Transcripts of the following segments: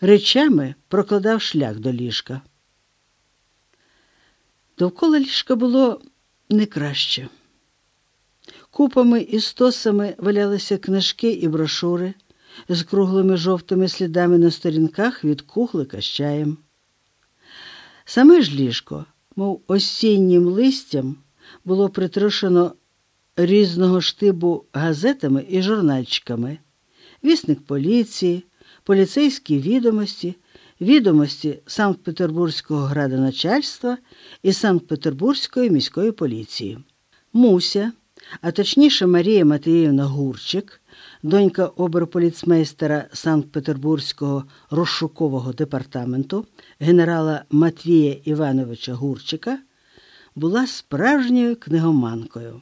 речами прокладав шлях до ліжка. Довкола ліжка було не краще. Купами і стосами валялися книжки і брошури з круглими жовтими слідами на сторінках від кухлика з чаєм. Саме ж ліжко, мов осіннім листям, було притрушено різного штибу газетами і журнальчиками, вісник поліції, поліцейські відомості, відомості Санкт-Петербурзького градоначальства і Санкт-Петербурзької міської поліції. Муся, а точніше Марія Матвіївна Гурчик, донька оберполіцмейстера Санкт-Петербурзького розшукового департаменту генерала Матвія Івановича Гурчика, була справжньою книгоманкою.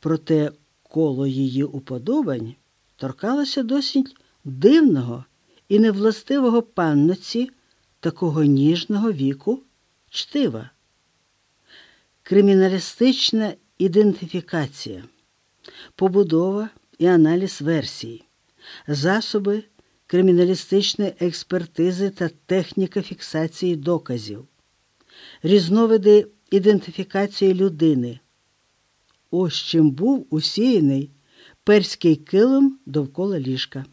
Проте коло її уподобань торкалося досить дивного і невластивого панноці такого ніжного віку чтива. Криміналістична ідентифікація, побудова і аналіз версій, засоби криміналістичної експертизи та техніка фіксації доказів, різновиди ідентифікації людини. Ось чим був усіяний перський килим довкола ліжка.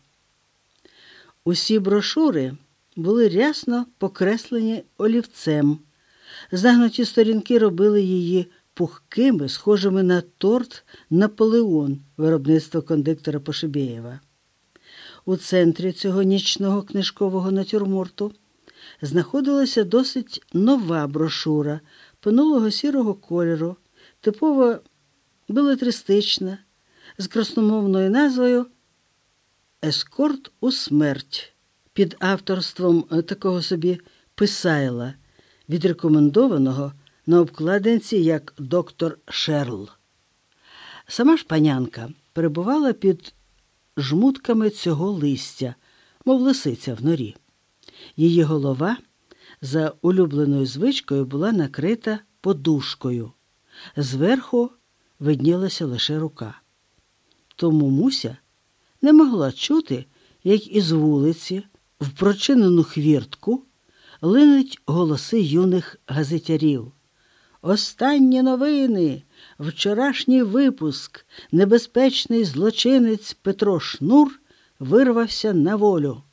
Усі брошури були рясно покреслені олівцем. Загнуті сторінки робили її пухкими, схожими на торт Наполеон виробництва кондиктора Пошибєєва. У центрі цього нічного книжкового натюрморту знаходилася досить нова брошура панулого сірого кольору, типово билетристична, з красномовною назвою Ескорт у смерть під авторством такого собі писайла, відрекомендованого на обкладинці як доктор Шерл. Сама ж панянка перебувала під жмутками цього листя, мов лисиця в норі. Її голова за улюбленою звичкою була накрита подушкою. Зверху виднілася лише рука. Тому Муся не могла чути, як із вулиці, в прочинену хвіртку, линуть голоси юних газетярів. Останні новини, вчорашній випуск, небезпечний злочинець Петро Шнур вирвався на волю.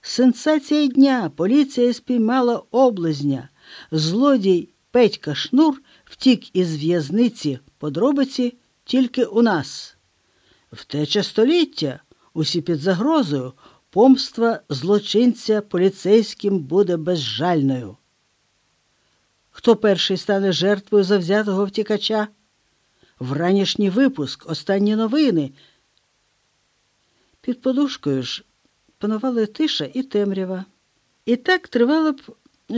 Сенсація дня поліція спіймала облизня. Злодій Петька Шнур втік із в'язниці подробиці тільки у нас. Втеча століття, усі під загрозою, помства злочинця поліцейським буде безжальною. Хто перший стане жертвою завзятого втікача? Вранішній випуск, останні новини. Під подушкою ж панували тиша і темрява. І так тривало б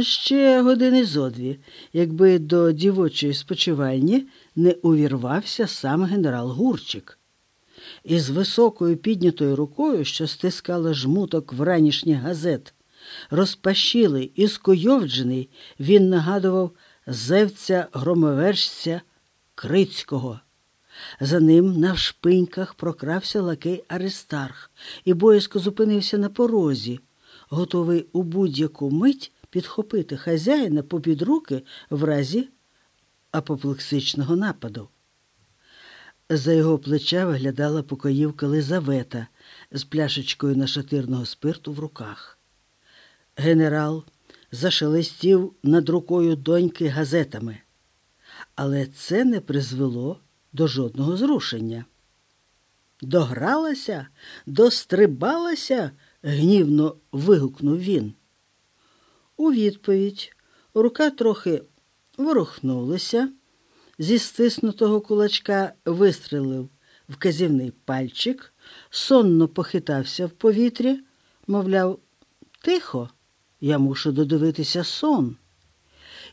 ще години зо дві, якби до дівочої спочивальні не увірвався сам генерал Гурчик. Із високою піднятою рукою, що стискала жмуток вранішніх газет, розпашілий і скуйовджений, він нагадував зевця громовержця Крицького. За ним навшпиньках прокрався лакей Аристарх і боязко зупинився на порозі, готовий у будь-яку мить підхопити хазяїна попід руки в разі апоплексичного нападу. За його плеча виглядала покоївка Лизавета з пляшечкою нашатирного спирту в руках. Генерал зашелестів над рукою доньки газетами, але це не призвело до жодного зрушення. Догралася, дострибалася, гнівно вигукнув він. У відповідь рука трохи ворухнулася, зі стиснутого кулачка вистрелив вказівний пальчик, сонно похитався в повітрі, мовляв, тихо, я мушу додивитися сон.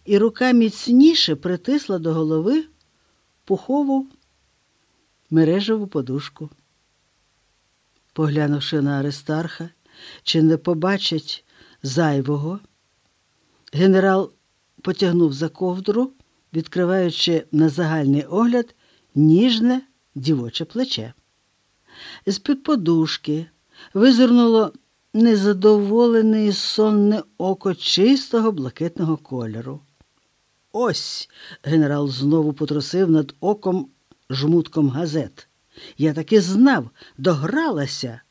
І рука міцніше притисла до голови пухову мережеву подушку. Поглянувши на Аристарха, чи не побачить зайвого, генерал потягнув за ковдру, відкриваючи на загальний огляд ніжне дівоче плече. З-під подушки визирнуло незадоволене і сонне око чистого блакитного кольору. Ось генерал знову потрусив над оком жмутком газет. Я таки знав, догралася.